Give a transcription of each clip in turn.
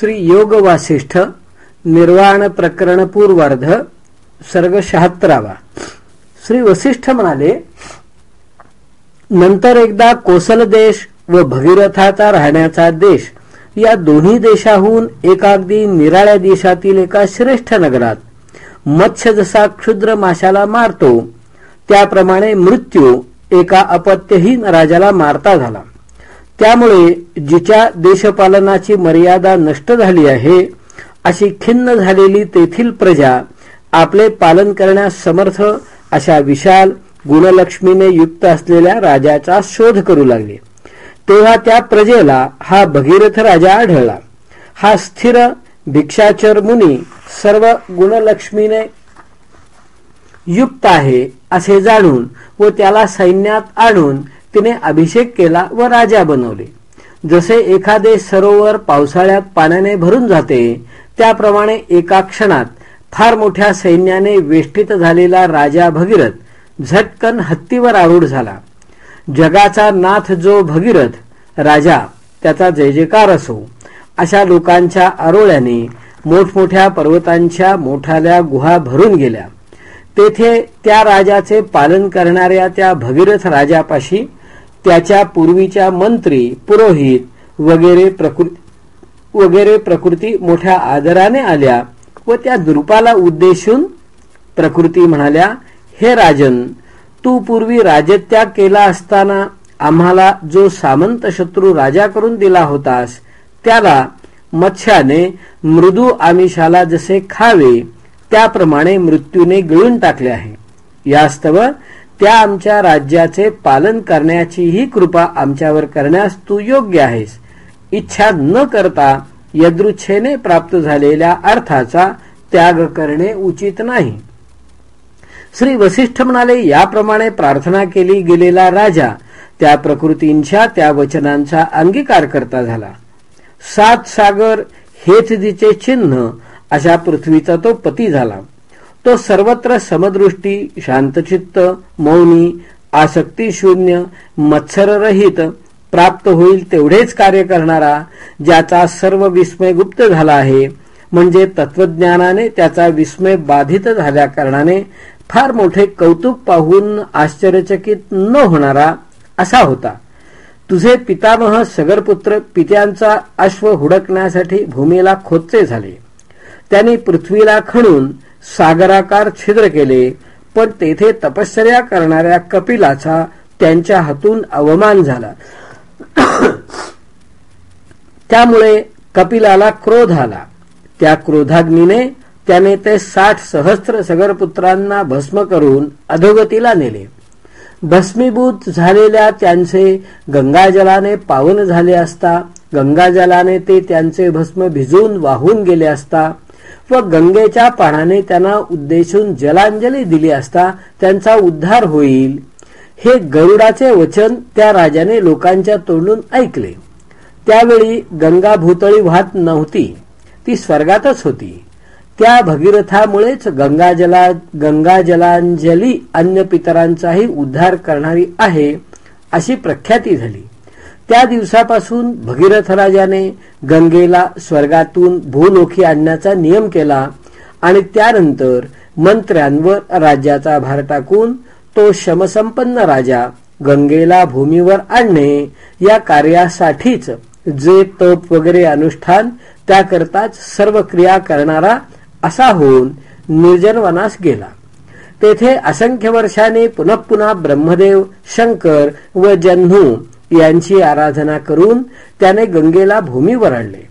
श्री योग वासिष्ठ निर्वाण प्रकरण पूर्वार्ध सर्ग शहात्तरावा. श्री वसिष्ठ म्हणाले नंतर एकदा कोसल देश व भगीरथाचा राहण्याचा देश या दोन्ही देशाहून एका अगदी निराळ्या देशातील एका श्रेष्ठ नगरात मत्स्य जसा क्षुद्र माशाला मारतो त्याप्रमाणे मृत्यू एका अपत्यहीन राजाला मारता झाला. त्यामुळे जिच्या देशपालनाची मर्यादा नष्ट झाली आहे अशी खिन्न झालेली तेथील प्रजा आपले पालन करण्यास समर्थ अशा विशाल गुणलक्ष्मीने युक्त असलेल्या राजाचा शोध करू लागले. तेव्हा त्या प्रजेला हा भगीरथ राजा आढळला. हा स्थिर भिक्षाचर मुनी सर्व गुणलक्ष्मीने युक्त आहे असे जाणून व त्याला सैन्यात आणून तिने अभिषेक केला व राजा बनवले. जसे एखादे सरोवर पावसाळ्यात पाण्याने भरून जाते त्याप्रमाणे एका क्षणात फार मोठ्या सैन्याने वेष्टित झालेला राजा भगीरथ झटकन हत्तीवर आरूढ झाला. जगाचा नाथ जो भगीरथ राजा त्याचा जय जयकार असो अशा लोकांच्या आरोळ्याने मोठमोठ्या पर्वतांच्या मोठाल्या गुहा भरून गेल्या. तेथे त्या राजाचे पालन करणाऱ्या त्या भगीरथ राजापाशी त्याच्या पूर्वीच्या मंत्री पुरोहित वगैरे प्रकृती वगैरे प्रकृती मोठ्या आदराने आल्या व त्या द्रुपाला उद्देशून प्रकृती म्हणाल्या हे राजन तू पूर्वी राजत्याग केला असताना आम्हाला जो सामंत शत्रू राजा करून दिला होतास त्याला मत्स्याने मृदू आमिषाला जसे खावे त्याप्रमाणे मृत्यूने गिळून टाकले आहे. यास्तव त्या आमच्या राज्याचे पालन करण्याचीही कृपा आमच्यावर करण्यास तू योग्य आहेस. इच्छा न करता यदृच्छेने प्राप्त झालेल्या अर्थाचा त्याग करणे उचित नाही. श्री वसिष्ठ म्हणाले याप्रमाणे प्रार्थना केली गेलेला राजा त्या प्रकृतींच्या त्या वचनांचा अंगीकार करता झाला. सात सागर हेच तिचे चिन्ह अशा पृथ्वीचा तो पती झाला. तो सर्वत्र समदृष्टी शांतचित्त मौनी आसक्तीशून्य मत्सररहित प्राप्त होईल तेवढेच कार्य करणारा ज्याचा सर्व विस्मय गुप्त झाला आहे म्हणजे तत्वज्ञानाने त्याचा विस्मय बाधित झाल्या कारणाने फार मोठे कौतुक पाहून आश्चर्यचकित न होणारा असा होता. तुझे पितामह सगरपुत्र पित्यांचा अश्व हुडकण्यासाठी भूमीला खोदचे झाले. त्यांनी पृथ्वीला खणून सागराकार छिद्र केले पण तेथे तपश्चर्या करणाऱ्या कपिलाचा त्यांच्या हातून अवमान झाला. त्यामुळे कपिलाला क्रोध आला. त्या क्रोधाग्नीने त्याने ते साठ सहस्त्र सगरपुत्रांना भस्म करून अधोगतीला नेले. भस्मीभूत झालेल्या त्यांचे गंगाजलाने पावन झाले असता गंगाजलाने ते त्यांचे भस्म भिजून वाहून गेले असता व गंगेच्या पाण्याने त्यांना उद्देशून जलांजली दिली असता त्यांचा उद्धार होईल. हे गरुडाचे वचन त्या राजाने लोकांच्या तोंडून ऐकले. त्यावेळी गंगा भूतळी वाहत नव्हती. ती स्वर्गातच होती. त्या भगीरथामुळेच गंगाजला गंगाजलांजली अन्य पितरांचाही उद्धार करणारी आहे अशी प्रख्याती झाली. त्या दिवसापासून भगीरथ राजाने गंगेला स्वर्गातून भूलोखी आणण्याचा नियम केला आणि त्यानंतर मंत्र्यांवर राज्याचा भार टाकून तो शमसंपन्न राजा गंगेला भूमीवर आणणे या कार्यासाठीच जे तप वगैरे अनुष्ठान त्याकरताच सर्व क्रिया करणारा असा होऊन निर्जनवनास गेला. तेथे असंख्य वर्षाने पुनः पुन्हा ब्रह्मदेव शंकर व जन्हू यांची आराधना करून त्याने गंगेला भूमीवर आणले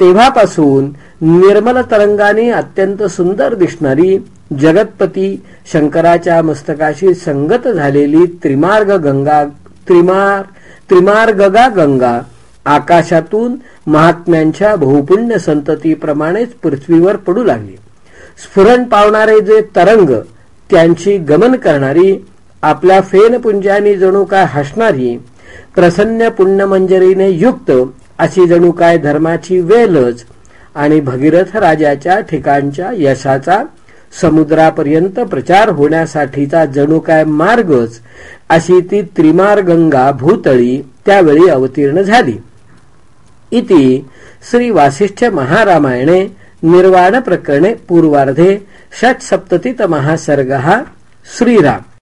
तेव्हापासून निर्मल तरंगाने अत्यंत सुंदर दिसणारी जगतपती शंकराच्या मस्तकाशी संगत झालेली त्रिमार्ग गंगा त्रिमार त्रिमार्गगा गंगा आकाशातून महात्म्यांच्या बहुपुण्य संततीप्रमाणेच पृथ्वीवर पडू लागली. स्फुरण पावणारे जे तरंग त्यांची गमन करणारी आपल्या फेनपुंजानी जणू काय हसणारी प्रसन्न पुण्यमंजरीने युक्त अशी जणू काय धर्माची वेलच आणि भगीरथ राजाच्या ठिकाणच्या यशाचा समुद्रापर्यंत प्रचार होण्यासाठीचा जणू काय मार्गच अशी ती त्रिमार गंगा भूतळी त्यावेळी अवतीर्ण झाली. इति श्री वासिष्ठ महारामायणे निर्वाण प्रकरणे पूर्वार्धे षट्सप्ततितमः सर्गः श्रीराम.